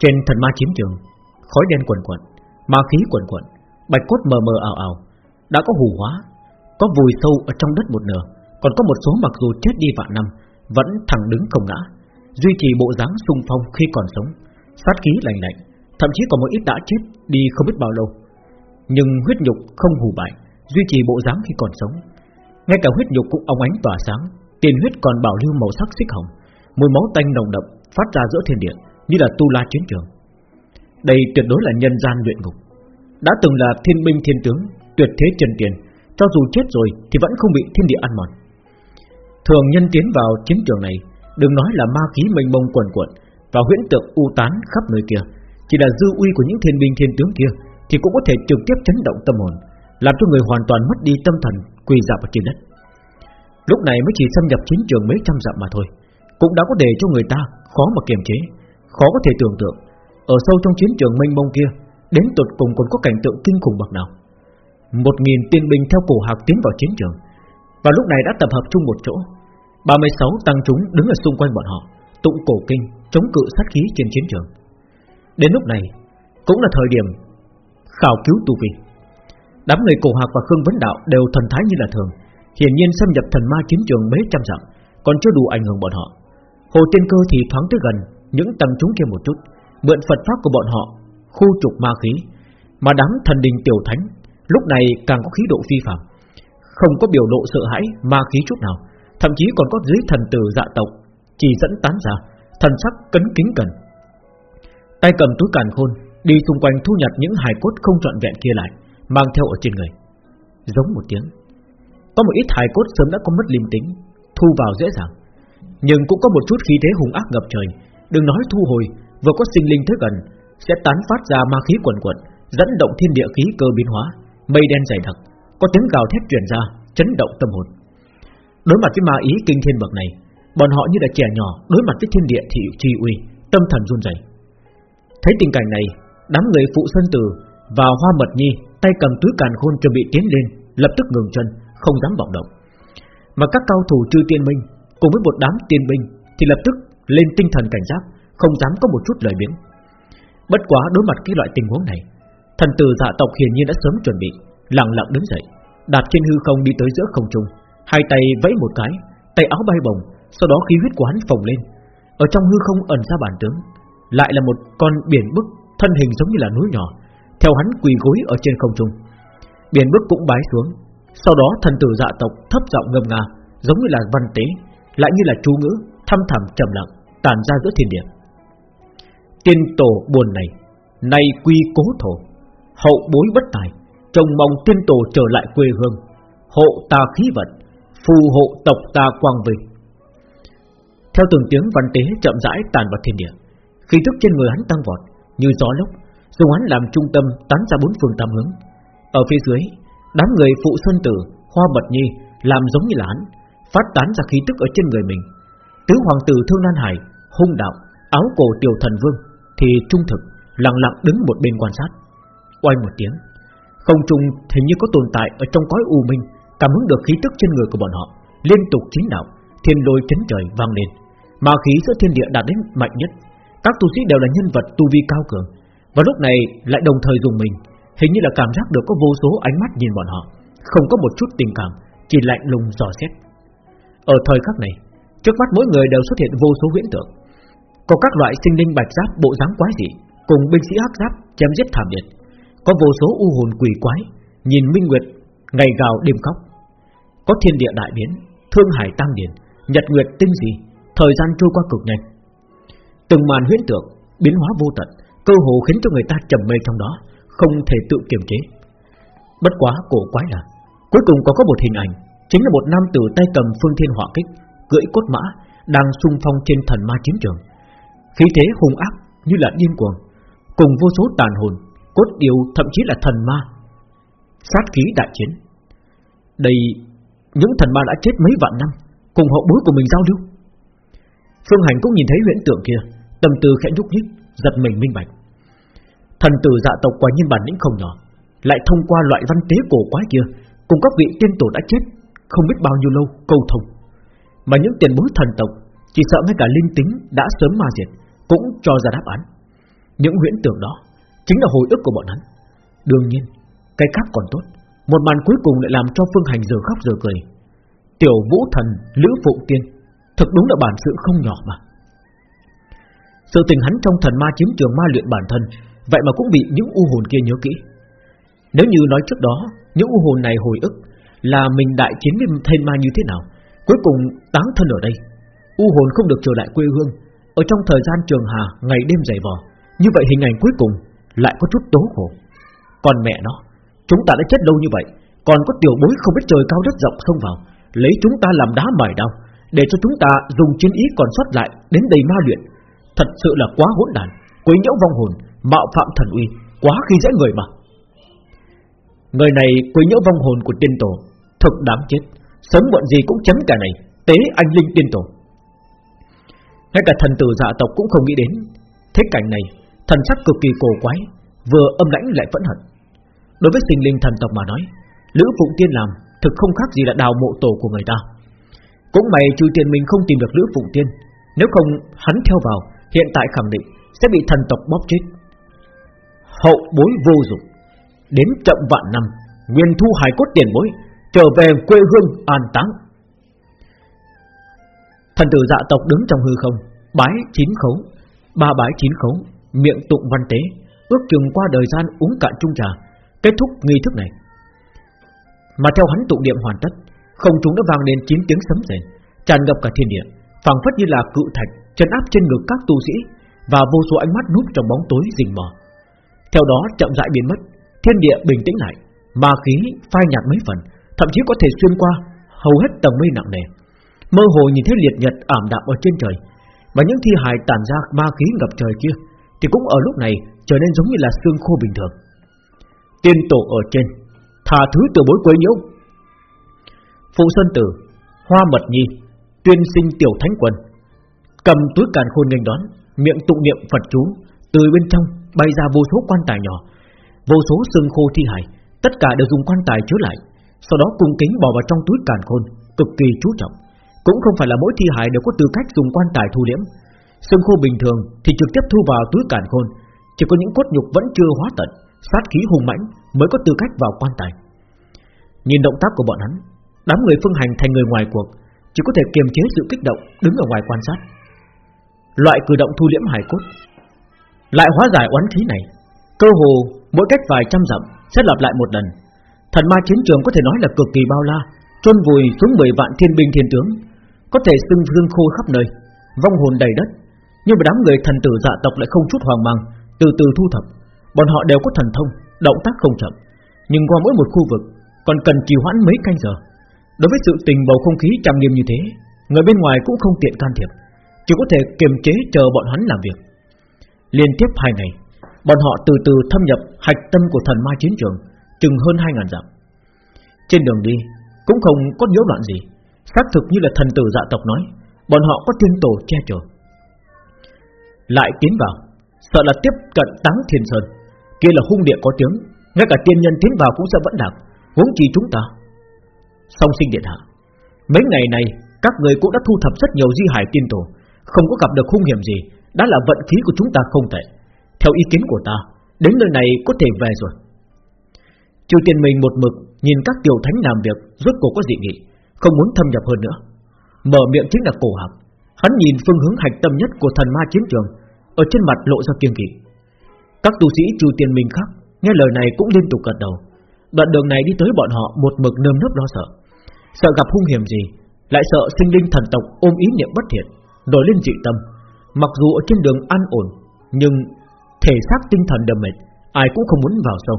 Trên thần ma chiến trường, Khói đen quần quần Ma khí quần quần Bạch cốt mờ mờ ảo ảo, Đã có hủ hóa, Có vùi sâu ở trong đất một nửa, Còn có một số mặc dù chết đi vạn năm, Vẫn thẳng đứng không ngã, Duy trì bộ dáng sung phong khi còn sống, Sát khí lạnh lạnh, Thậm chí còn một ít đã chết đi không biết bao lâu. Nhưng huyết nhục không hù bại, Duy trì bộ dáng khi còn sống. Ngay cả huyết nhục cũng óng ánh tỏa sáng, Tiền huyết còn bảo lưu màu sắc xích hồng, Mùi máu tanh nồng đậm phát ra giữa thiên địa như là tu la chiến trường Đây tuyệt đối là nhân gian luyện ngục. Đã từng là thiên binh thiên tướng, Tuyệt thế trần tiền, Cho dù chết rồi thì vẫn không bị thiên địa ăn mòn. Thường nhân tiến vào chiến trường này, Đừng nói là ma khí mênh mông quần quận Và huyễn tượng u tán khắp nơi kia, Chỉ là dư uy của những thiên binh thiên tướng kia Thì cũng có thể trực tiếp chấn động tâm hồn, Làm cho người hoàn toàn mất đi tâm thần, Quỳ dạp ở trên đất. Lúc này mới chỉ xâm nhập chiến trường mấy trăm dặm mà thôi, Cũng đã có để cho người ta khó mà kiềm chế. Khó có thể tưởng tượng. Ở sâu trong chiến trường mênh mông kia, Đến tột cùng còn có cảnh tượng kinh khủng bậc nào? Một nghìn tiên binh theo cổ hạc tiến vào chiến trường, Và lúc này đã tập hợp chung một chỗ. 36 tăng chúng đứng ở xung quanh bọn họ, Tụng cổ kinh, Chống cự sát khí trên chiến trường. Đến lúc này, Cũng là thời điểm Khảo cứu tu vi Đám người cổ hạc và Khương Vấn Đạo đều thần thái như là thường, Hiển nhiên xâm nhập thần ma chiến trường mấy trăm dặm, Còn chưa đủ ảnh hưởng bọn họ. Hồ Tiên Cơ thì thoáng tới gần những tầng chúng kia một chút Mượn Phật Pháp của bọn họ Khu trục ma khí Mà đám thần đình tiểu thánh Lúc này càng có khí độ phi phàm, Không có biểu lộ sợ hãi ma khí chút nào Thậm chí còn có dưới thần tử dạ tộc Chỉ dẫn tán ra Thần sắc cấn kính cần. Tay cầm túi càn khôn Đi xung quanh thu nhặt những hài cốt không trọn vẹn kia lại Mang theo ở trên người. Giống một tiếng Có một ít hài cốt sớm đã có mất linh tính Thu vào dễ dàng Nhưng cũng có một chút khí thế hùng ác ngập trời Đừng nói thu hồi, Vừa có sinh linh tới gần, Sẽ tán phát ra ma khí quần quần Dẫn động thiên địa khí cơ biến hóa. Mây đen dày đặc, Có tiếng gào thét truyền ra, Chấn động tâm hồn. Đối mặt với ma ý kinh thiên bậc này, Bọn họ như là trẻ nhỏ đối mặt với thiên địa thị, chi uy, Tâm thần run rẩy. Thấy tình cảnh này, Đám người phụ sơn tử và hoa mật nhi Tay cầm túi càn khôn chuẩn bị tiến lên, Lập tức ngừng chân, không dám vọng động. Mà các cao thủ chư tiên minh Cùng với một đám tiên binh Thì lập tức lên tinh thần cảnh giác, Không dám có một chút lời biến Bất quá đối mặt cái loại tình huống này, Thần tử dạ tộc hiển nhiên đã sớm chuẩn bị, Lặng lặng đứng dậy Đạp trên hư không đi tới giữa không trung, Hai tay vẫy một cái, Tay áo bay bồng Sau đó khí huyết của hắn phồng lên. Ở trong hư không ẩn ra bản tướng, Lại là một con biển bức, Thân hình giống như là núi nhỏ, Theo hắn quỳ gối ở trên không trung. Biển bức cũng bái xuống, Sau đó thần tử dạ tộc thấp giọng ngâm nga, Giống như là văn tế, Lại như là chú ngữ Thăm thẳm trầm lặng Tàn ra giữa thiên địa Tiên tổ buồn này Nay quy cố thổ Hậu bối bất tài Trông mong tiên tổ trở lại quê hương Hộ ta khí vận phù hộ tộc ta quang vinh. Theo từng tiếng văn tế chậm rãi tàn vào thiên địa, khí tức trên người hắn tăng vọt như gió lốc, dùng hắn làm trung tâm tán ra bốn phương tám hướng. Ở phía dưới, đám người phụ sơn tử, hoa mật nhi làm giống như là hắn, phát tán ra khí tức ở trên người mình. Tứ hoàng tử thương lan hải, hung đạo, áo cổ tiểu thần vương thì trung thực, lặng lặng đứng một bên quan sát. Oanh một tiếng, không trung hình như có tồn tại ở trong cõi u minh cảm ứng được khí tức trên người của bọn họ liên tục chính đạo thiên lôi chấn trời vang lên ma khí giữa thiên địa đạt đến mạnh nhất các tu sĩ đều là nhân vật tu vi cao cường và lúc này lại đồng thời dùng mình hình như là cảm giác được có vô số ánh mắt nhìn bọn họ không có một chút tình cảm chỉ lạnh lùng dò xét ở thời khắc này trước mắt mỗi người đều xuất hiện vô số huyễn tượng. Có các loại sinh linh bạch giáp, bộ dáng quái dị, cùng binh sĩ hắc giáp chém giết thảm liệt. Có vô số u hồn quỷ quái, nhìn minh nguyệt, ngày gào đêm khóc. Có thiên địa đại biến, Thương hải tăng điển Nhật nguyệt tinh gì Thời gian trôi qua cực nhanh. Từng màn huyễn tượng Biến hóa vô tận, Cơ hồ khiến cho người ta trầm mê trong đó, Không thể tự kiềm chế. Bất quá cổ quái là, Cuối cùng có có một hình ảnh, Chính là một nam tử tay cầm phương thiên hỏa kích. Cưỡi cốt mã Đang xung phong trên thần ma chiến trường. Khí thế hung ác như là điên cuồng, Cùng vô số tàn hồn, Cốt điều thậm chí là thần ma, Sát khí đại chiến. Đây, những thần ma đã chết mấy vạn năm, Cùng hậu bối của mình giao lưu. Phương Hành cũng nhìn thấy huyễn tượng kia, Tâm tư khẽ nhúc nhích, Giật mình minh bạch. Thần tử dạ tộc quả nhiên bản lĩnh không nhỏ, Lại thông qua loại văn tế cổ quái kia Cùng các vị tiên tổ đã chết, Không biết bao nhiêu lâu, câu thông. Mà những tiền bối thần tộc, Chỉ sợ ngay cả linh tính đã sớm ma diệt, Cũng cho ra đáp án. Những huyễn tưởng đó Chính là hồi ức của bọn hắn. Đương nhiên, Cái khác còn tốt. Một màn cuối cùng lại làm cho Phương Hành giờ khóc giờ cười. Tiểu vũ thần, Lữ Phụ Tiên, thật đúng là bản sự không nhỏ mà. Sự tình hắn trong thần ma chiến trường ma luyện bản thân, Vậy mà cũng bị những u hồn kia nhớ kỹ. Nếu như nói trước đó, Những u hồn này hồi ức Là mình đại chiến với thiên ma như thế nào Cuối cùng, táng thân ở đây. U hồn không được trở lại quê hương. Ở trong thời gian trường hà, Ngày đêm dày vò. Như vậy hình ảnh cuối cùng Lại có chút tố khổ. Còn mẹ nó, Chúng ta đã chết lâu như vậy. Còn có tiểu bối không biết trời cao đất rộng không vào. Lấy chúng ta làm đá mài đau Để cho chúng ta dùng chiến ý còn sót lại Đến đầy ma luyện. Thật sự là quá hỗn đản, Quấy nhiễu vong hồn, Mạo phạm thần uy, Quá khi dễ người mà. Người này quấy nhiễu vong hồn của tiên tổ Thực đáng chết. Sớm muộn gì cũng chấm cả này, Tế anh linh tiên tổ Ngay cả thần tử dạ tộc cũng không nghĩ đến, Thế cảnh này, Thần sắc cực kỳ cổ quái, Vừa âm lãnh lại phẫn hận. Đối với sinh linh thần tộc mà nói, Lữ Phụng Tiên làm Thực không khác gì là đào mộ tổ của người ta. Cũng mày trừ tiền mình không tìm được Lữ Phụng Tiên, Nếu không hắn theo vào, Hiện tại khẳng định sẽ bị thần tộc bóp chết. Hậu bối vô dụng, Đến chậm vạn năm, Nguyên thu hài cốt tiền bối Trở về quê hương an táng. Thần tử dạ tộc đứng trong hư không Bái chín khấu. Ba bái chín khấu Miệng tụng văn tế Ước chừng qua đời gian uống cạn chung trà Kết thúc nghi thức này. Mà theo hắn tụng niệm hoàn tất Không chúng đã vang lên chín tiếng sấm rền Tràn ngập cả thiên địa phảng phất như là cự thạch chân áp trên ngực các tu sĩ và vô số ánh mắt núp trong bóng tối rình mò. Theo đó chậm rãi biến mất, thiên địa bình tĩnh lại, ma khí phai nhạt mấy phần, thậm chí có thể xuyên qua hầu hết tầng mây nặng nề. Mơ hồ nhìn thấy liệt nhật ảm đạm ở trên trời, và những thi hài tàn ra ma khí ngập trời kia, thì cũng ở lúc này trở nên giống như là xương khô bình thường. Tiên tổ ở trên, thả thứ từ bối quấy nhiễu. Phụ Sơn Tử, Hoa Mật Nhi, Tuyên Sinh Tiểu Thánh Quân, cầm túi càn khôn nghênh đón, miệng tụng niệm Phật chú, từ bên trong bay ra vô số quan tài nhỏ, vô số xương khô thi hài, tất cả đều dùng quan tài chứa lại, sau đó cung kính bỏ vào trong túi càn khôn, cực kỳ chú trọng. Cũng không phải là mỗi thi hài đều có tư cách dùng quan tài thu liễm. Xương khô bình thường thì trực tiếp thu vào túi càn khôn, chỉ có những cốt nhục vẫn chưa hóa tận, sát khí hùng mãnh mới có tư cách vào quan tài. Nhìn động tác của bọn hắn, đám người phương hành thành người ngoài cuộc, chỉ có thể kiềm chế sự kích động, đứng ở ngoài quan sát. Loại cử động thu liễm hải cốt Lại hóa giải oán khí này Cơ hồ mỗi cách vài trăm dặm Sẽ lặp lại một lần Thần ma chiến trường có thể nói là cực kỳ bao la chôn vùi xuống 10 vạn thiên binh thiên tướng Có thể xưng dương khô khắp nơi Vong hồn đầy đất. Nhưng mà đám người thần tử dạ tộc lại không chút hoang mang Từ từ thu thập. Bọn họ đều có thần thông, động tác không chậm Nhưng qua mỗi một khu vực Còn cần trì hoãn mấy canh giờ. Đối với sự tình bầu không khí trầm nghiêm như thế Người bên ngoài cũng không tiện can thiệp chỉ có thể kiềm chế chờ bọn hắn làm việc. Liên tiếp hai ngày Bọn họ từ từ thâm nhập hạch tâm của thần ma chiến trường. Chừng hơn hai ngàn dặm. Trên đường đi Cũng không có nhiễu loạn gì. Xác thực như là thần tử dạ tộc nói Bọn họ có tiên tổ che chở. Lại tiến vào Sợ là tiếp cận táng thiên sơn. Kia là hung địa có tiếng Ngay cả tiên nhân tiến vào cũng sẽ vẫn đạp, Huống chi chúng ta. Song sinh điện hạ Mấy ngày này các người cũng đã thu thập rất nhiều di hải tiên tổ. Không có gặp được hung hiểm gì Đã là vận khí của chúng ta không tệ. Theo ý kiến của ta Đến nơi này có thể về rồi. Triều tiên mình một mực Nhìn các tiểu thánh làm việc, Rốt cuộc có dị nghị, Không muốn thâm nhập hơn nữa. Mở miệng chính là cổ hạp Hắn nhìn phương hướng hạch tâm nhất của thần ma chiến trường, Ở trên mặt lộ ra kiêng kỵ. Các tu sĩ triều tiên mình khác Nghe lời này cũng liên tục gật đầu. Đoạn đường này đi tới bọn họ một mực nơm nớp lo sợ. Sợ gặp hung hiểm gì, Lại sợ sinh linh thần tộc ôm ý niệm bất thiện, nổi lên dị tâm. Mặc dù ở trên đường an ổn, Nhưng thể xác tinh thần đầm mệt, Ai cũng không muốn vào sâu.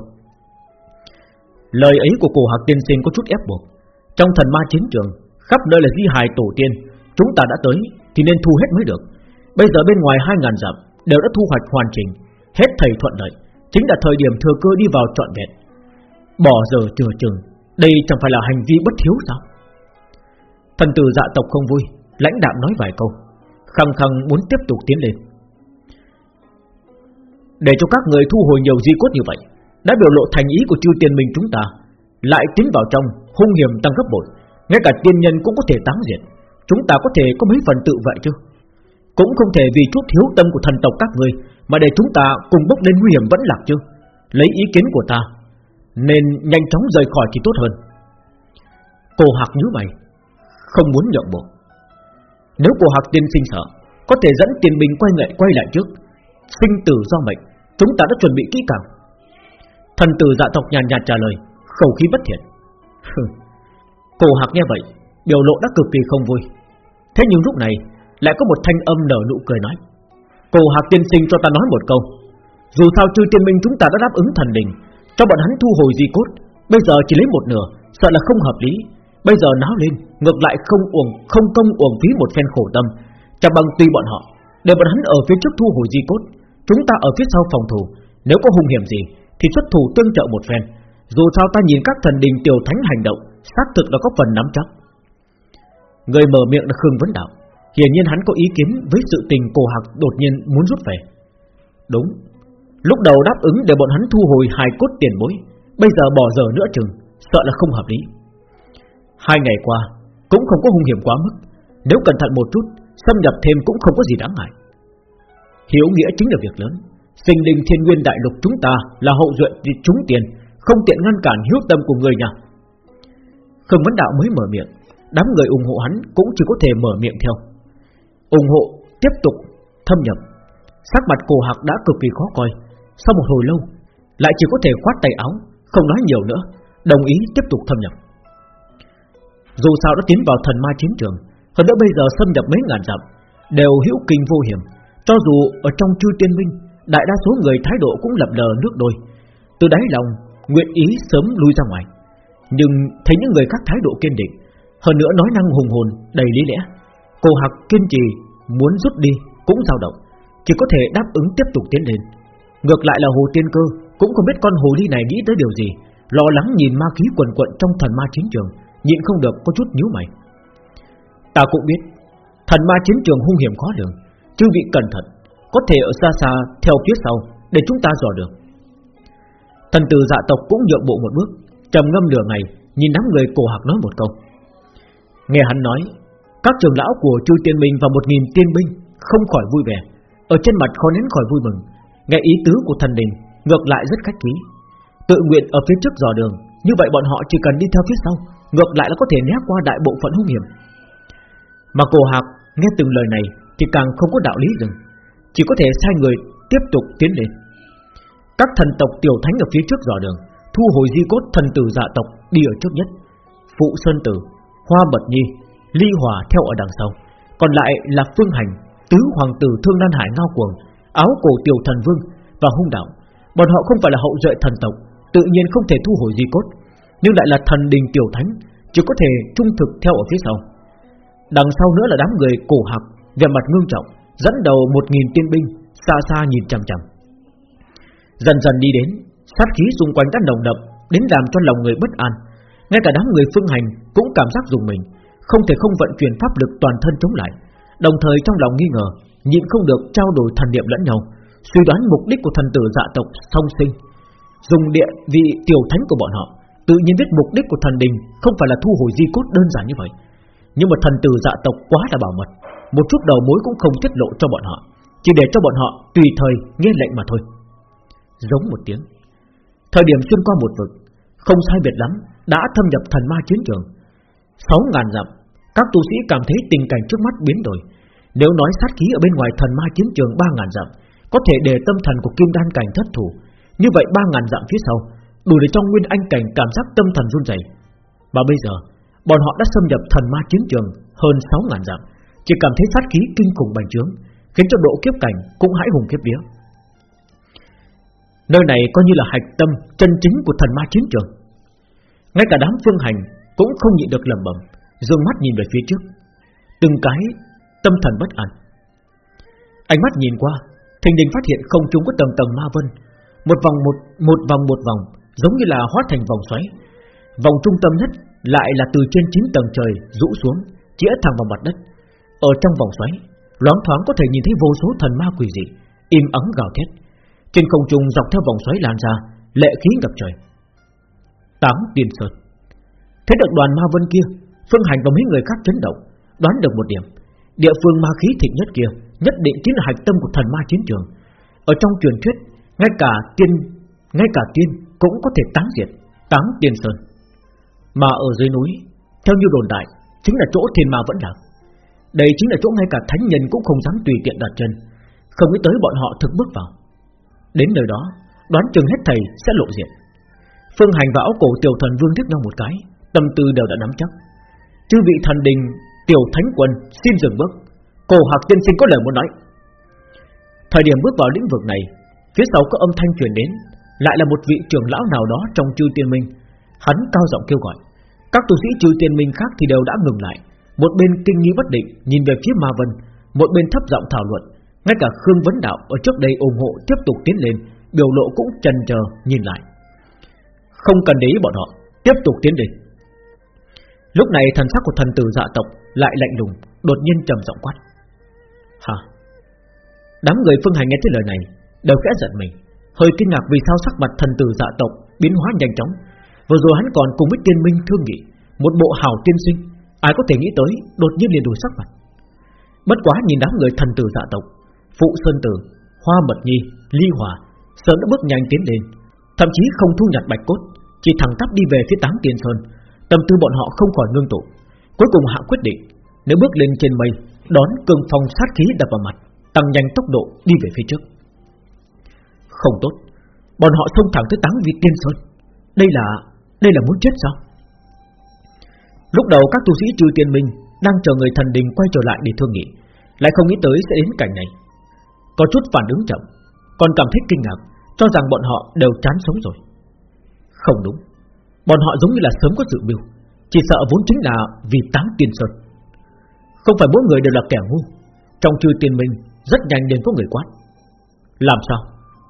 Lời ấy của cổ hạc tiên sinh có chút ép buộc. Trong thần ma chiến trường Khắp nơi là di hài tổ tiên. Chúng ta đã tới thì nên thu hết mới được. Bây giờ bên ngoài hai ngàn dặm Đều đã thu hoạch hoàn chỉnh Hết thầy thuận lợi. Chính là thời điểm thừa cơ đi vào trọn vẹn. Bỏ giờ chừa chừng Đây chẳng phải là hành vi bất thiếu sao? Thần tử dạ tộc không vui Lãnh đạm nói vài câu. Khăng khăng muốn tiếp tục tiến lên. Để cho các người thu hồi nhiều di cốt như vậy, đã biểu lộ thành ý của chư tiên minh chúng ta, lại tiến vào trong hung hiểm tăng gấp bội, ngay cả tiên nhân cũng có thể táng diệt, chúng ta có thể có mấy phần tự vệ chứ? Cũng không thể vì chút thiếu tâm của thần tộc các người Mà để chúng ta cùng bốc lên nguy hiểm vẫn lạc chứ? Lấy ý kiến của ta Nên nhanh chóng rời khỏi thì tốt hơn. Cô Hạc nhíu mày Không muốn nhượng bộ. Nếu cô Hạc tiên sinh sợ Có thể dẫn tiền bình quay lại quay lại trước. Sinh tử do mệnh Chúng ta đã chuẩn bị kỹ càng. Thần tử dạ tộc nhàn nhạt trả lời, Khẩu khí bất thiện. Cô Hạc nghe vậy, Biểu lộ đã cực kỳ không vui. Thế nhưng lúc này, Lại có một thanh âm nở nụ cười nói Cô Hạc tiên sinh cho ta nói một câu, Dù sao chư tiên minh chúng ta đã đáp ứng thần đình, Cho bọn hắn thu hồi di cốt, Bây giờ chỉ lấy một nửa, Sợ là không hợp lý. Bây giờ náo lên, Ngược lại không uổng, không công uổng phí một phen khổ tâm, Chẳng bằng tùy bọn họ, Để bọn hắn ở phía trước thu hồi di cốt, Chúng ta ở phía sau phòng thủ, Nếu có hung hiểm gì thì xuất thủ tương trợ một phen. Dù sao ta nhìn các thần đình tiểu thánh hành động, xác thực là có phần nắm chắc. Người mở miệng là Khương Vấn Đạo. Hiển nhiên hắn có ý kiến với sự tình cổ hạc đột nhiên muốn rút về. Đúng. Lúc đầu đáp ứng để bọn hắn thu hồi hài cốt tiền bối, Bây giờ bỏ giờ nữa chừng, Sợ là không hợp lý. Hai ngày qua, Cũng không có hung hiểm quá mức. Nếu cẩn thận một chút, Xâm nhập thêm cũng không có gì đáng ngại. Hiểu nghĩa chính là việc lớn. Sinh linh thiên nguyên đại lục chúng ta Là hậu duệ chúng tiền, Không tiện ngăn cản hiếu tâm của người nhà. Khương Vấn Đạo mới mở miệng, Đám người ủng hộ hắn cũng chỉ có thể mở miệng theo. Ủng hộ, tiếp tục, thâm nhập. Sắc mặt cổ hạc đã cực kỳ khó coi. Sau một hồi lâu, lại chỉ có thể khoát tay áo, không nói nhiều nữa, đồng ý tiếp tục thâm nhập. Dù sao đã tiến vào thần ma chiến trường, hơn nữa bây giờ xâm nhập mấy ngàn dặm, đều hữu kinh vô hiểm. Cho dù ở trong chư tiên minh đại đa số người thái độ cũng lập lờ nước đôi từ đáy lòng nguyện ý sớm lui ra ngoài nhưng thấy những người khác thái độ kiên định hơn nữa nói năng hùng hồn đầy lý lẽ Cô Hạc kiên trì muốn rút đi cũng dao động, chỉ có thể đáp ứng tiếp tục tiến lên. Ngược lại là Hồ Tiên Cơ cũng không biết con hồ ly này nghĩ tới điều gì, lo lắng nhìn ma khí quần quận trong thần ma chiến trường, nhịn không được có chút nhíu mày. Ta cũng biết, thần ma chiến trường hung hiểm khó lường, chư vị cẩn thận, có thể ở xa xa theo phía sau để chúng ta dò được. Thần tử dạ tộc cũng nhượng bộ một bước, trầm ngâm nửa ngày, nhìn đám người cổ hạc nói một câu. Nghe hắn nói, các trưởng lão của Chu Tiên Minh và một nghìn tiên binh không khỏi vui vẻ, ở trên mặt khó nén khỏi vui mừng, nghe ý tứ của thần đình, ngược lại rất khách khí. Tự nguyện ở phía trước dò đường, như vậy bọn họ chỉ cần đi theo phía sau, ngược lại là có thể né qua đại bộ phận hung hiểm. Mà cổ hạc nghe từng lời này thì càng không có đạo lý dừng, chỉ có thể sai người tiếp tục tiến lên. Các thần tộc tiểu thánh ở phía trước dò đường, thu hồi di cốt thần tử dạ tộc đi ở trước nhất. Phụ Sơn Tử, Hoa Bật Nhi, Ly Hòa theo ở đằng sau Còn lại là Phương Hành Tứ Hoàng tử Thương Nan Hải Ngao Cuồng Áo cổ Tiểu Thần Vương và Hung Đạo Bọn họ không phải là hậu duệ thần tộc Tự nhiên không thể thu hồi di cốt Nhưng lại là thần đình Tiểu Thánh Chỉ có thể trung thực theo ở phía sau Đằng sau nữa là đám người cổ học Về mặt ngương trọng Dẫn đầu một nghìn tiên binh Xa xa nhìn chằm chằm. Dần dần đi đến Sát khí xung quanh đã nồng đậm Đến làm cho lòng người bất an. Ngay cả đám người phương hành cũng cảm giác dùng mình không thể không vận chuyển pháp lực toàn thân chống lại, đồng thời trong lòng nghi ngờ, nhịn không được trao đổi thần niệm lẫn nhau, suy đoán mục đích của thần tử dạ tộc song sinh, dùng địa vị tiểu thánh của bọn họ, tự nhiên biết mục đích của thần đình không phải là thu hồi di cốt đơn giản như vậy, nhưng mà thần tử dạ tộc quá là bảo mật, một chút đầu mối cũng không tiết lộ cho bọn họ, chỉ để cho bọn họ tùy thời nghe lệnh mà thôi. Giống một tiếng, thời điểm xuyên qua một vực, không sai biệt lắm, đã thâm nhập thần ma chiến trường. Sáu ngàn dặm các tu sĩ cảm thấy tình cảnh trước mắt biến đổi Nếu nói sát khí ở bên ngoài thần ma chiến trường ba ngàn dặm Có thể để tâm thần của kim đan cảnh thất thủ Như vậy ba ngàn dặm phía sau Đủ để cho nguyên anh cảnh cảm giác tâm thần run rẩy. và bây giờ Bọn họ đã xâm nhập thần ma chiến trường Hơn sáu ngàn dặm chỉ cảm thấy sát khí kinh khủng bành trướng Khiến cho độ kiếp cảnh cũng hãi hùng kiếp vía Nơi này coi như là hạch tâm chân chính của thần ma chiến trường Ngay cả đám phương hành Cũng không nhịn được lầm bẩm dương mắt nhìn về phía trước, từng cái tâm thần bất an. Ánh mắt nhìn qua, thình lình phát hiện không trung có tầng tầng ma vân, một vòng một một vòng một vòng, giống như là hóa thành vòng xoáy. Vòng trung tâm nhất lại là từ trên chín tầng trời rũ xuống, chĩa thẳng vào mặt đất. Ở trong vòng xoáy, loáng thoáng có thể nhìn thấy vô số thần ma quỷ dị, im ắng gào thét. Trên không trung dọc theo vòng xoáy lan ra, lệ khí ngập trời. Tám tiên sơn. Thế được đoàn ma vân kia Phương Hành và mấy người khác chấn động Đoán được một điểm Địa phương ma khí thịnh nhất kia nhất định chính là hạch tâm của thần ma chiến trường. Ở trong truyền thuyết, ngay cả tiên, ngay cả tiên cũng có thể tán diệt, tám tiên sơn. Mà ở dưới núi, theo như đồn đại, chính là chỗ thiên ma vẫn lạc. Đây chính là chỗ ngay cả thánh nhân cũng không dám tùy tiện đặt chân, không nghĩ tới bọn họ thực bước vào. Đến nơi đó, đoán chừng hết thầy sẽ lộ diện. Phương Hành và áo cổ tiểu thần vương tiếp nhau một cái, tâm tư đều đã nắm chắc. Chư vị thần đình, tiểu thánh quân xin dừng bước. Cổ Hạc tiên sinh có lời muốn nói. Thời điểm bước vào lĩnh vực này, phía sau có âm thanh truyền đến, lại là một vị trưởng lão nào đó trong chư tiên minh. Hắn cao giọng kêu gọi. Các tu sĩ chư tiên minh khác thì đều đã ngừng lại, một bên kinh nghi bất định nhìn về phía Ma Vân, một bên thấp giọng thảo luận. Ngay cả Khương Vấn Đạo ở trước đây ủng hộ tiếp tục tiến lên, biểu lộ cũng chần chờ nhìn lại. Không cần để ý bọn họ Tiếp tục tiến lên. Lúc này thần sắc của thần tử dạ tộc Lại lạnh lùng Đột nhiên trầm giọng quát. Hả? Đám người phương hành nghe thấy lời này Đều khẽ giận mình Hơi kinh ngạc vì sao sắc mặt thần tử dạ tộc Biến hóa nhanh chóng. Vừa rồi hắn còn cùng với tiên minh thương nghị Một bộ hào tiên sinh. Ai có thể nghĩ tới Đột nhiên liền đổi sắc mặt? Bất quá nhìn đám người thần tử dạ tộc, Phụ Sơn Tử, Hoa Mật Nhi, Ly Hòa Sơn đã bước nhanh tiến lên. Thậm chí không thu nhặt bạch cốt, Chỉ thẳng tắp đi về phía táng tiền sơn. Tâm tư bọn họ không khỏi ngưng tụ. Cuối cùng hạ quyết định, Nếu bước lên trên mây, Đón cường phong sát khí đập vào mặt, Tăng nhanh tốc độ đi về phía trước. Không tốt, Bọn họ xông thẳng tới táng vị tiên sơn. Đây là Đây là muốn chết sao? Lúc đầu các tu sĩ trừ tiên minh Đang chờ người thần đình quay trở lại để thương nghị, Lại không nghĩ tới sẽ đến cảnh này Có chút phản ứng chậm, Còn cảm thấy kinh ngạc, cho rằng bọn họ đều chán sống rồi Không đúng, Bọn họ giống như là sớm có dự mưu, Chỉ sợ vốn chính là vì tám tiên sơn Không phải mỗi người đều là kẻ ngu, Trong chư tiên minh Rất nhanh đến có người quát Làm sao?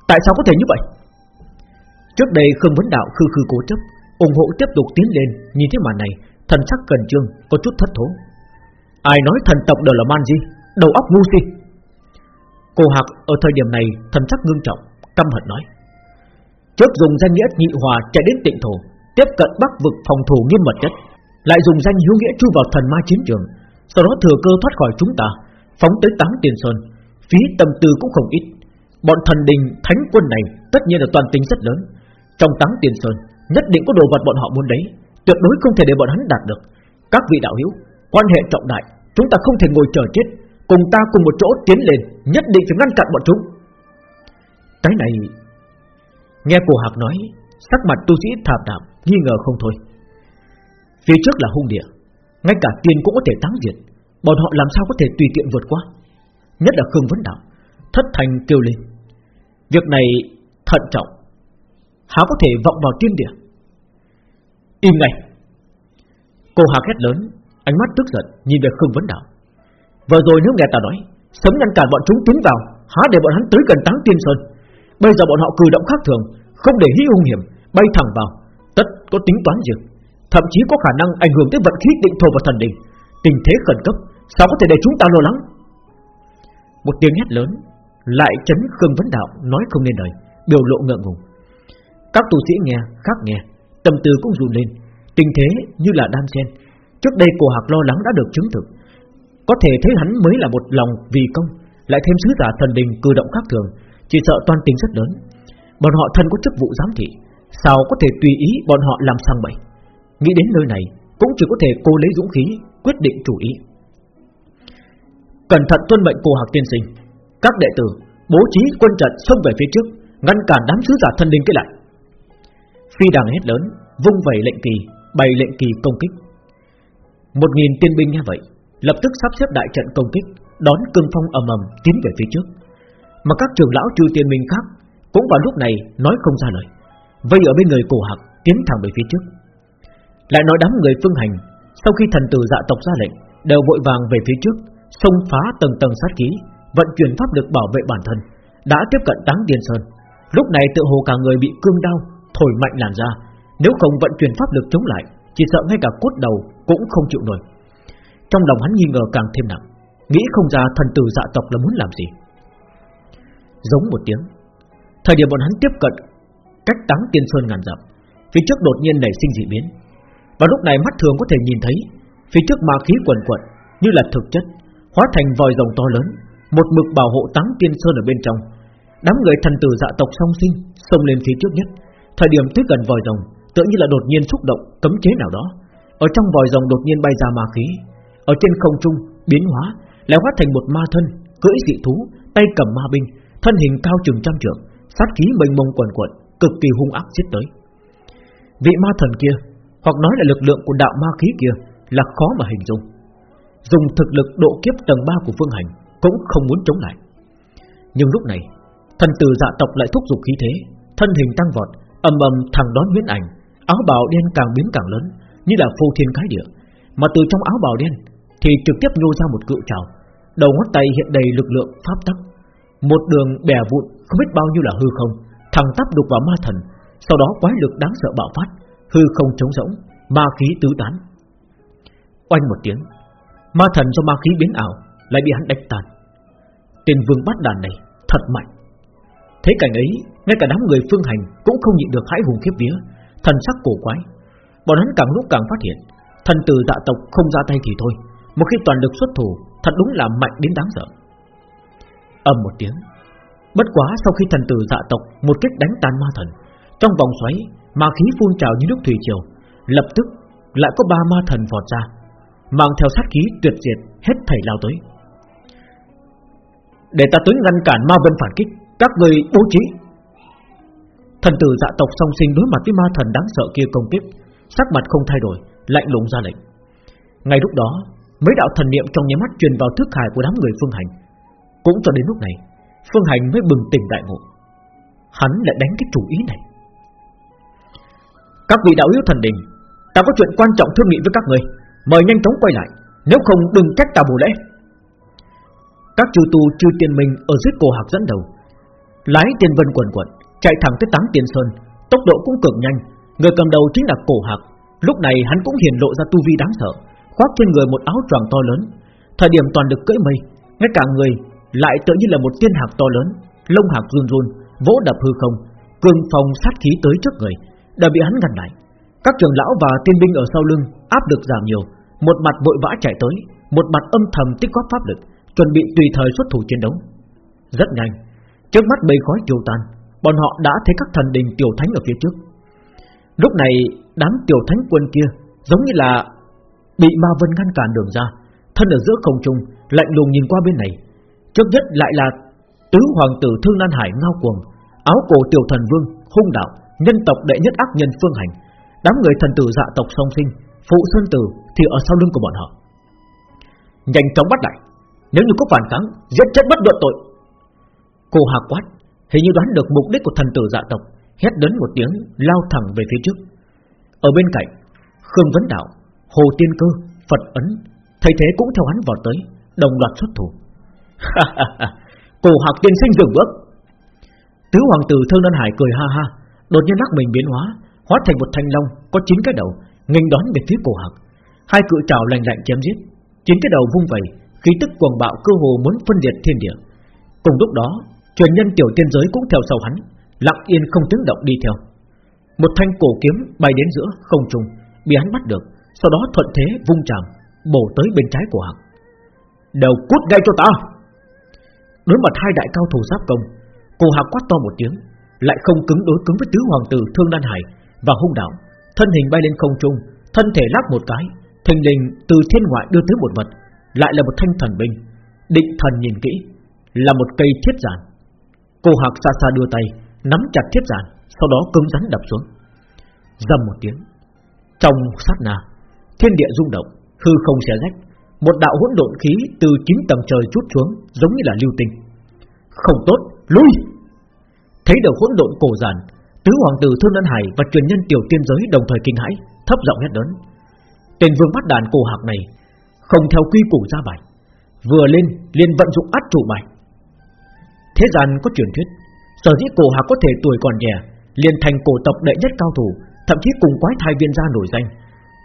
Tại sao có thể như vậy? Trước đây Khương Vấn Đạo khư khư cố chấp, ủng hộ tiếp tục tiến lên, Nhìn thấy màn này Thần sắc cần trương, có chút thất thố. Ai nói thần tộc đều là man gì Đầu óc ngu si. Cô Hạc, ở thời điểm này, thần sắc ngưng trọng, căm hận nói. Trước dùng danh nghĩa nhị hòa chạy đến tịnh thổ, Tiếp cận bắc vực phòng thủ nghiêm mật nhất. Lại dùng danh hữu nghĩa chui vào thần ma chiến trường, Sau đó thừa cơ thoát khỏi chúng ta, Phóng tới táng tiền sơn. Phí tâm tư cũng không ít. Bọn thần đình, thánh quân này, Tất nhiên là toàn tính rất lớn. Trong táng tiền sơn, Nhất định có đồ vật bọn họ muốn đấy Tuyệt đối không thể để bọn hắn đạt được. Các vị đạo hữu, Quan hệ trọng đại, Chúng ta không thể ngồi chờ chết. Cùng ta cùng một chỗ tiến lên, Nhất định phải ngăn chặn bọn chúng. Cái này, Nghe cổ hạc nói, Sắc mặt tu sĩ thảm đạm, Nghi ngờ không thôi. Phía trước là hung địa, Ngay cả tiên cũng có thể thắng diệt. Bọn họ làm sao có thể tùy tiện vượt qua? Nhất là Khương Vấn Đạo, Thất thành kêu lên. Việc này thận trọng, Há có thể vọng vào tiên địa? Im ngay. Cô hạc hét lớn Ánh mắt tức giận nhìn về Khương Vấn Đạo. Vừa rồi nếu nghe ta nói Sớm ngăn cản bọn chúng tiến vào Há để bọn hắn tới gần táng tiên sơn. Bây giờ bọn họ cử động khác thường Không để hí hung hiểm Bay thẳng vào. Tất có tính toán gì? Thậm chí có khả năng ảnh hưởng tới vận khí định thổ và thần đình Tình thế khẩn cấp Sao có thể để chúng ta lo lắng? Một tiếng hét lớn Lại chấn Khương Vấn Đạo nói không nên lời Biểu lộ ngượng ngùng. Các tu sĩ nghe, khác nghe. Tâm tư cũng run lên. Tình thế như là đan sen Trước đây cổ hạc lo lắng đã được chứng thực. Có thể thấy hắn mới là một lòng vì công, Lại thêm sứ giả thần đình cử động khác thường, chỉ sợ toan tính rất lớn. Bọn họ thân có chức vụ giám thị, Sao có thể tùy ý bọn họ làm sang bậy? Nghĩ đến nơi này, Cũng chỉ có thể cô lấy dũng khí, Quyết định chủ ý. Cẩn thận tuân mệnh cô học tiên sinh. Các đệ tử bố trí quân trận xông về phía trước, Ngăn cản đám sứ giả thân đình cái lại. Phi đằng hét lớn, Vung vẩy lệnh kỳ, Bày lệnh kỳ công kích. Một nghìn tiên binh nghe vậy, Lập tức sắp xếp đại trận công kích, Đón cương phong ầm ầm tiến về phía trước. Mà các trưởng lão trừ tiên minh khác Cũng vào lúc này nói không ra lời, Vây ở bên người cổ hạc tiến thẳng về phía trước. Lại nói đám người phương hành, Sau khi thần tử dạ tộc ra lệnh, Đều vội vàng về phía trước, Xông phá tầng tầng sát khí, Vận chuyển pháp lực bảo vệ bản thân, Đã tiếp cận đáng điền sơn. Lúc này tự hồ cả người bị cương đau Thổi mạnh làn ra Nếu không vận chuyển pháp lực chống lại, Chỉ sợ ngay cả cốt đầu cũng không chịu nổi. Trong lòng hắn nghi ngờ càng thêm nặng, Nghĩ không ra thần tử dạ tộc là muốn làm gì. Giống một tiếng, Thời điểm bọn hắn tiếp cận, Cách táng tiên sơn ngàn dặm, Phía trước đột nhiên nảy sinh dị biến. Và lúc này mắt thường có thể nhìn thấy, Phía trước ma khí quần quận như là thực chất, Hóa thành vòi rồng to lớn, Một mực bảo hộ táng tiên sơn ở bên trong. Đám người thần tử dạ tộc song sinh Xông lên phía trước nhất. Thời điểm tới gần vòi rồng tựa như là đột nhiên xúc động cấm chế nào đó. Ở trong vòi rồng đột nhiên bay ra ma khí. Ở trên không trung biến hóa Lại hóa thành một ma thân Cưỡi dị thú Tay cầm ma binh Thân hình cao chừng trăm trượng Sát khí mênh mông quần quật, Cực kỳ hung ác giết tới. Vị ma thần kia Hoặc nói là lực lượng của đạo ma khí kia Là khó mà hình dung. Dùng thực lực độ kiếp tầng 3 của phương hành Cũng không muốn chống lại. Nhưng lúc này Thần tử dạ tộc lại thúc giục khí thế Thân hình tăng vọt ầm ầm thẳng đón huyễn ảnh, áo bào đen càng biến càng lớn, như là phô thiên cái địa. Mà từ trong áo bào đen thì trực tiếp nhô ra một cự trào. Đầu ngón tay hiện đầy lực lượng pháp tắc. Một đường bè vụn không biết bao nhiêu là hư không, thẳng tắp đục vào ma thần, sau đó quái lực đáng sợ bạo phát, hư không trống rỗng, ma khí tứ tán. Oanh một tiếng, ma thần do ma khí biến ảo lại bị hắn đánh tàn tiền vương bắt đàn này thật mạnh. Thấy cảnh ấy ngay cả đám người phương hành Cũng không nhịn được hãi hùng khiếp vía. Thần sắc cổ quái. Bọn hắn càng lúc càng phát hiện, Thần tử dạ tộc không ra tay thì thôi. Một khi toàn lực xuất thủ, Thật đúng là mạnh đến đáng sợ. Ầm một tiếng. Bất quá sau khi thần tử dạ tộc Một kích đánh tan ma thần, Trong vòng xoáy, Ma khí phun trào như nước thủy triều, Lập tức lại có ba ma thần vọt ra, Mang theo sát khí tuyệt diệt Hết thảy lao tới. Để ta tới ngăn cản ma vân phản kích, các người bố trí Thần tử dạ tộc song sinh đối mặt với ma thần đáng sợ kia công kích, Sắc mặt không thay đổi, Lạnh lùng ra lệnh. Ngay lúc đó, Mấy đạo thần niệm trong nháy mắt truyền vào thức hải của đám người phương hành. Cũng cho đến lúc này, Phương hành mới bừng tỉnh đại ngộ. Hắn lại đánh cái chủ ý này. Các vị đạo yếu thần đình, Ta có chuyện quan trọng thương nghị với các người, Mời nhanh chóng quay lại, Nếu không đừng trách ta bù lễ. Các chư tu chư tiên minh ở dưới cổ hạc dẫn đầu, Lái tiền vân quần quần Chạy thẳng tới táng tiền sơn. Tốc độ cũng cực nhanh. Người cầm đầu chính là cổ hạc. Lúc này hắn cũng hiển lộ ra tu vi đáng sợ, Khoác trên người một áo choàng to lớn. Thời điểm toàn được cưỡi mây, Ngay cả người lại tự như là một tiên hạc to lớn, Lông hạc run run, Vỗ đập hư không, Cường phòng sát khí tới trước người, Đã bị hắn ngăn lại. Các trưởng lão và tiên binh ở sau lưng áp lực giảm nhiều, Một mặt vội vã chạy tới, Một mặt âm thầm tích góp pháp lực, Chuẩn bị tùy thời xuất thủ chiến đấu. Rất nhanh, Trước mắt bầy khói tiêu tan Bọn họ đã thấy các thần đình tiểu thánh ở phía trước. Lúc này, đám tiểu thánh quân kia Giống như là Bị ma vân ngăn cản đường ra, Thân ở giữa không trung, Lạnh lùng nhìn qua bên này. Trước nhất lại là Tứ hoàng tử Thương Lan Hải ngao cuồng, Áo cổ tiểu thần vương, hung đạo, Nhân tộc đệ nhất ác nhân phương hành. Đám người thần tử dạ tộc song sinh, Phụ Sơn Tử thì ở sau lưng của bọn họ. Nhanh chóng bắt lại, Nếu như có phản kháng, Giết chết bất luận tội. Cô Hà quát Hình như đoán được mục đích của thần tử dạ tộc, Hét đến một tiếng, lao thẳng về phía trước. Ở bên cạnh, Khương Vấn Đạo, Hồ Tiên Cơ, Phật Ấn Thầy thế cũng theo hắn vào tới, Đồng loạt xuất thủ. Cổ Hạc tiên sinh dừng bước. Tứ hoàng tử Thương Đan Hải cười ha ha, Đột nhiên lắc mình biến hóa Hóa thành một thanh long, có chín cái đầu, nghênh đón về phía cổ Hạc. Hai cự trào lành lạnh chém giết, Chín cái đầu vung vẩy, Khí tức cuồng bạo cơ hồ muốn phân liệt thiên địa. Cùng lúc đó Truyền nhân tiểu tiên giới cũng theo sau hắn, Lặng yên không tiếng động đi theo. Một thanh cổ kiếm bay đến giữa không trung, Bị hắn bắt được, Sau đó thuận thế vung chạm Bổ tới bên trái của hắn Đầu cút ngay cho ta! Đối mặt hai đại cao thủ giáp công, Cổ hạc quát to một tiếng, Lại không cứng đối cứng với tứ hoàng tử Thương Đan Hải Và hung đảo Thân hình bay lên không trung, Thân thể lắc một cái, Thình lình từ thiên ngoại đưa tới một vật, Lại là một thanh thần binh. Định thần nhìn kỹ, Là một cây thiết giản. Cô Hạc xa xa đưa tay Nắm chặt thiết giản Sau đó cứng rắn đập xuống. Dầm một tiếng Trong sát na Thiên địa rung động Hư không xé rách Một đạo hỗn độn khí từ chín tầng trời chút xuống Giống như là lưu tinh. Không tốt, lui! Thấy được hỗn độn cổ giản Tứ hoàng tử Thương Ân Hải và truyền nhân tiểu tiên giới đồng thời kinh hãi Thấp giọng hét lớn. Tên vương bắt đàn cổ hạc này Không theo quy củ ra bài Vừa lên liền vận dụng át chủ bài. Thế gian có truyền thuyết, Sở dĩ cổ hạc có thể tuổi còn trẻ, liền thành cổ tộc đệ nhất cao thủ, Thậm chí cùng quái thai viên gia nổi danh.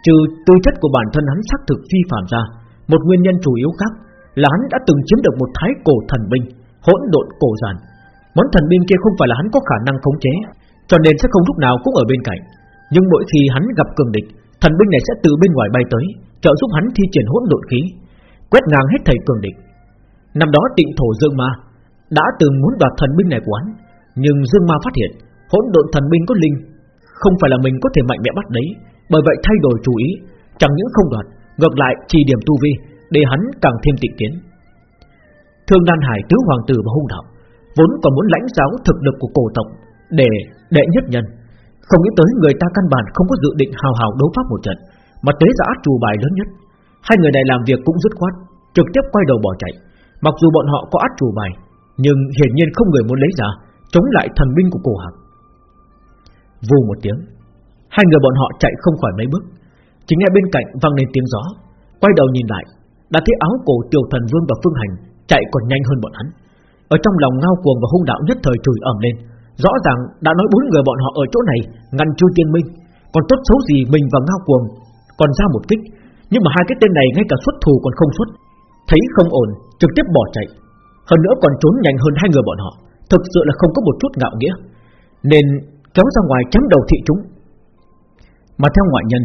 Trừ tư chất của bản thân hắn xác thực phi phạm ra, Một nguyên nhân chủ yếu khác Là hắn đã từng chiếm được một thái cổ thần binh, Hỗn độn cổ giản. Món thần binh kia không phải là hắn có khả năng khống chế, Cho nên sẽ không lúc nào cũng ở bên cạnh. Nhưng mỗi khi hắn gặp cường địch, Thần binh này sẽ từ bên ngoài bay tới, Trợ giúp hắn thi triển hỗn độn khí, Quét ngang hết thầy cường địch. Năm đó tịnh thổ Dương Ma đã từng muốn đoạt thần binh này của hắn, nhưng Dương Ma phát hiện hỗn độn thần binh có linh, không phải là mình có thể mạnh mẽ bắt đấy, bởi vậy thay đổi chủ ý, chẳng những không đoạt, ngược lại chỉ điểm tu vi, để hắn càng thêm tịnh tiến. Thương Đan Hải tứ hoàng tử và hung đạo vốn còn muốn lãnh giáo thực lực của cổ tộc để đệ nhất nhân, không nghĩ tới người ta căn bản không có dự định hào hào đấu pháp một trận, mà tế ra át chủ bài lớn nhất. Hai người này làm việc cũng dứt khoát, trực tiếp quay đầu bỏ chạy. Mặc dù bọn họ có át chủ bài, nhưng hiển nhiên không người muốn lấy ra chống lại thần binh của cổ hạc. Vù một tiếng, hai người bọn họ chạy không khỏi mấy bước, chính nghe bên cạnh vang lên tiếng gió, quay đầu nhìn lại, đã thấy áo cổ tiểu thần vương và phương hành chạy còn nhanh hơn bọn hắn. Ở trong lòng ngao cuồng và hung đạo nhất thời chửi ầm lên, rõ ràng đã nói bốn người bọn họ ở chỗ này ngăn chui tiên minh, còn tốt xấu gì mình và ngao cuồng còn ra một kích, nhưng mà hai cái tên này ngay cả xuất thù còn không xuất, thấy không ổn, trực tiếp bỏ chạy, hơn nữa còn trốn nhanh hơn hai người bọn họ, thực sự là không có một chút ngạo nghĩa, nên kéo ra ngoài chém đầu thị chúng. Mà theo ngoại nhân,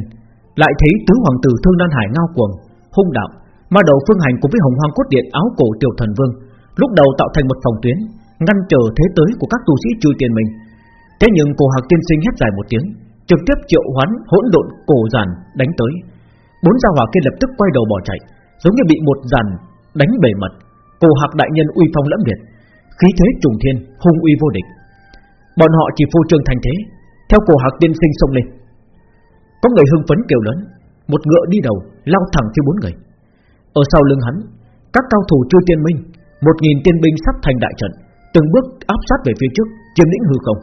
lại thấy tứ hoàng tử thương đan hải ngao cuồng, hung đạo, ma đầu phương hành cùng với hồng hoang cốt điện áo cổ tiểu thần vương, lúc đầu tạo thành một phòng tuyến, ngăn trở thế tới của các tu sĩ chui tiền mình. Thế nhưng cổ hạc tiên sinh hét dài một tiếng, trực tiếp triệu hoán hỗn độn cổ giàn đánh tới. Bốn gia hỏa kia lập tức quay đầu bỏ chạy, giống như bị một giàn đánh bể mật. Cổ hạc đại nhân uy phong lẫm liệt, khí thế trùng thiên, hung uy vô địch. Bọn họ chỉ phô trương thành thế, theo cổ hạc tiên sinh xông lên. Có người hưng phấn kêu lớn, một ngựa đi đầu lao thẳng phía bốn người. Ở sau lưng hắn, các cao thủ chưa tiên minh, một nghìn tiên binh sắp thành đại trận, từng bước áp sát về phía trước, chiếm lĩnh hư không.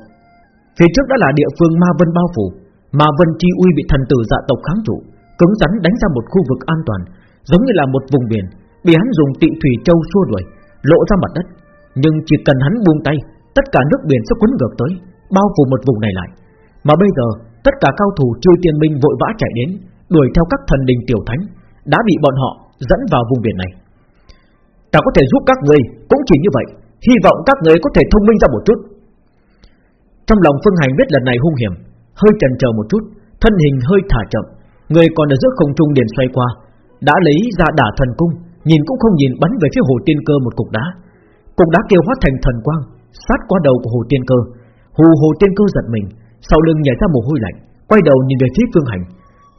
Phía trước đã là địa phương Ma Vân bao phủ, Ma Vân chi uy bị thần tử dạ tộc kháng trụ, cứng rắn đánh ra một khu vực an toàn, giống như là một vùng biển, bị hắn dùng tị thủy châu xua đuổi, lộ ra mặt đất. Nhưng chỉ cần hắn buông tay, tất cả nước biển sẽ cuốn ngược tới, bao phủ một vùng này lại. Mà bây giờ, tất cả cao thủ chui tiên minh vội vã chạy đến, đuổi theo các thần đình tiểu thánh, đã bị bọn họ dẫn vào vùng biển này. Ta có thể giúp các người, cũng chỉ như vậy, hy vọng các người có thể thông minh ra một chút. Trong lòng Phương Hành biết lần này hung hiểm, hơi chần chờ một chút, thân hình hơi thả chậm, người còn ở giữa không trung liền xoay qua, đã lấy ra đả thần cung, nhìn cũng không nhìn bắn về phía hồ tiên cơ một cục đá. Cục đá kêu hóa thành thần quang, sát qua đầu của hồ tiên cơ. Hù hồ tiên cơ giật mình, sau lưng nhảy ra mồ hôi lạnh, quay đầu nhìn về phía Phương Hành,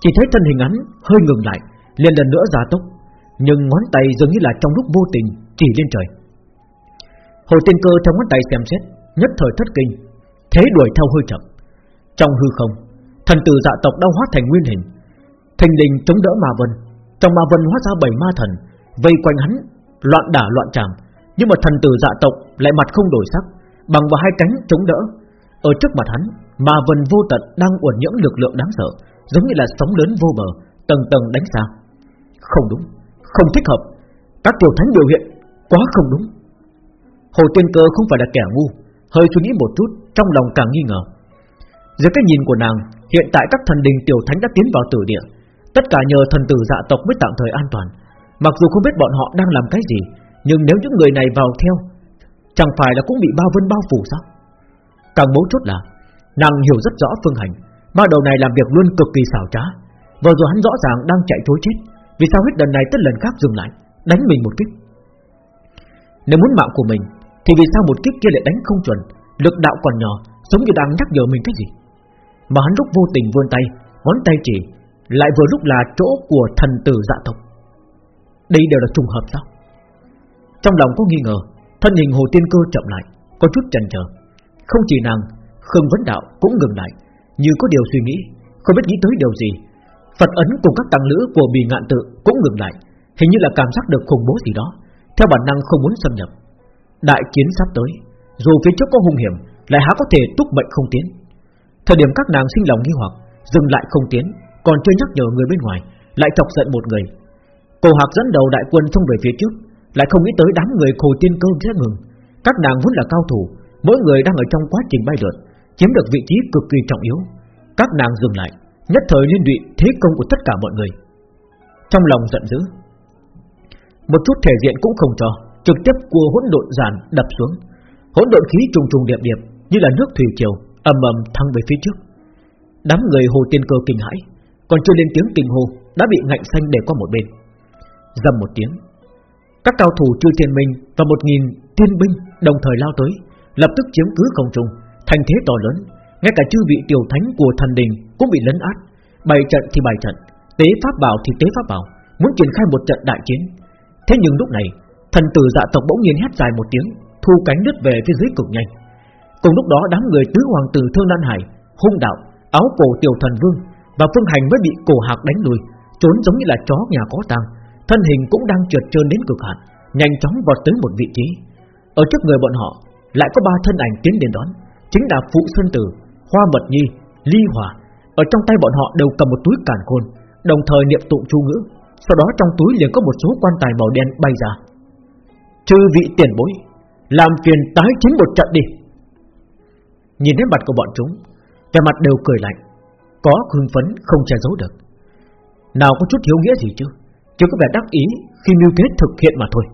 chỉ thấy thân hình hắn hơi ngừng lại, liền lần nữa gia tốc, nhưng ngón tay dường như là trong lúc vô tình chỉ lên trời. Hồ Tiên Cơ trong ngón tay xem xét, nhất thời thất kinh, thế đuổi theo hơi chậm. Trong hư không, thần tử dạ tộc đã hóa thành nguyên hình, thành đình chống đỡ ma vân, trong ma vân hóa ra bảy ma thần, vây quanh hắn, loạn đả loạn trảm, nhưng mà thần tử dạ tộc lại mặt không đổi sắc, bằng vào hai cánh chống đỡ. Ở trước mặt hắn, mà vần vô tận đang uẩn nhẫn lực lượng đáng sợ, giống như là sóng lớn vô bờ, tầng tầng đánh xa. Không đúng, không thích hợp, các tiểu thánh biểu hiện quá không đúng. Hồ Tiên Cơ không phải là kẻ ngu, hơi suy nghĩ một chút, trong lòng càng nghi ngờ. Dưới cái nhìn của nàng, hiện tại các thần đình tiểu thánh đã tiến vào tử địa, tất cả nhờ thần tử dạ tộc mới tạm thời an toàn. Mặc dù không biết bọn họ đang làm cái gì, nhưng nếu những người này vào theo, chẳng phải là cũng bị bao vân bao phủ sao? Càng mấu chốt là, nàng hiểu rất rõ phương hành, ba đầu này làm việc luôn cực kỳ xảo trá. Vừa rồi hắn rõ ràng đang chạy trối chết, vì sao hết lần này tất lần khác dừng lại, đánh mình một kích? Nếu muốn mạng của mình, thì vì sao một kích kia lại đánh không chuẩn Lực đạo còn nhỏ Giống như đang nhắc nhở mình cái gì Mà hắn lúc vô tình vươn tay Ngón tay chỉ Lại vừa lúc là chỗ của thần tử dạ tộc đây đều là trùng hợp sao? Trong lòng có nghi ngờ, Thân hình hồ tiên cơ chậm lại, Có chút chần chờ. Không chỉ nàng, Khương Vấn Đạo cũng ngừng lại, Như có điều suy nghĩ, Không biết nghĩ tới điều gì. Phật ấn cùng các tăng lữ của bì ngạn tự cũng ngừng lại, Hình như là cảm giác được khủng bố gì đó, Theo bản năng không muốn xâm nhập. Đại chiến sắp tới, Dù phía trước có hung hiểm, Lại há có thể túc bệnh không tiến. Thời điểm các nàng sinh lòng nghi hoặc, Dừng lại không tiến, Còn chưa nhắc nhở người bên ngoài, Lại chọc giận một người Cổ hạc dẫn đầu đại quân xông về phía trước Lại không nghĩ tới đám người khổ tiên cơ sẽ ngừng Các nàng vốn là cao thủ Mỗi người đang ở trong quá trình bay lượn Chiếm được vị trí cực kỳ trọng yếu Các nàng dừng lại Nhất thời liên lụy thế công của tất cả mọi người Trong lòng giận dữ Một chút thể diện cũng không cho trực tiếp cua hỗn độn giàn đập xuống. Hỗn độn khí trùng trùng điệp điệp như là nước thủy triều ầm ầm thăng về phía trước. Đám người hồ tiên cơ kinh hãi, còn chưa lên tiếng kinh hô đã bị ngạnh xanh để qua một bên. Dầm một tiếng, Các cao thủ chư thiên minh và một nghìn tiên binh đồng thời lao tới, lập tức chiếm cứ không trung, thành thế to lớn. Ngay cả chư vị tiểu thánh của thần đình cũng bị lấn át, bày trận thì bày trận, tế pháp bảo thì tế pháp bảo, muốn triển khai một trận đại chiến. Thế nhưng lúc này, thần tử dạ tộc bỗng nhiên hét dài một tiếng, thu cánh đứt về phía dưới cực nhanh. Cùng lúc đó đám người tứ hoàng tử Thương Lan Hải, hung đạo, áo cổ tiểu thần vương và phương hành mới bị cổ hạc đánh lùi, trốn giống như là chó nhà có tang, thân hình cũng đang trượt trơn đến cực hạn, nhanh chóng vọt tới một vị trí. Ở trước người bọn họ lại có ba thân ảnh tiến đến đón, chính là Phụ Sơn Tử, Hoa Mật Nhi, Ly Hòa. Ở trong tay bọn họ đều cầm một túi càn khôn, đồng thời niệm tụng chu ngữ. Sau đó trong túi liền có một số quan tài màu đen bay ra. Chư vị tiền bối, làm phiền tái chiến một trận đi. Nhìn đến mặt của bọn chúng, vẻ mặt đều cười lạnh, có hưng phấn không che giấu được. Nào có chút thiếu nghĩa gì chứ, chỉ có vẻ đắc ý khi mưu kế thực hiện mà thôi.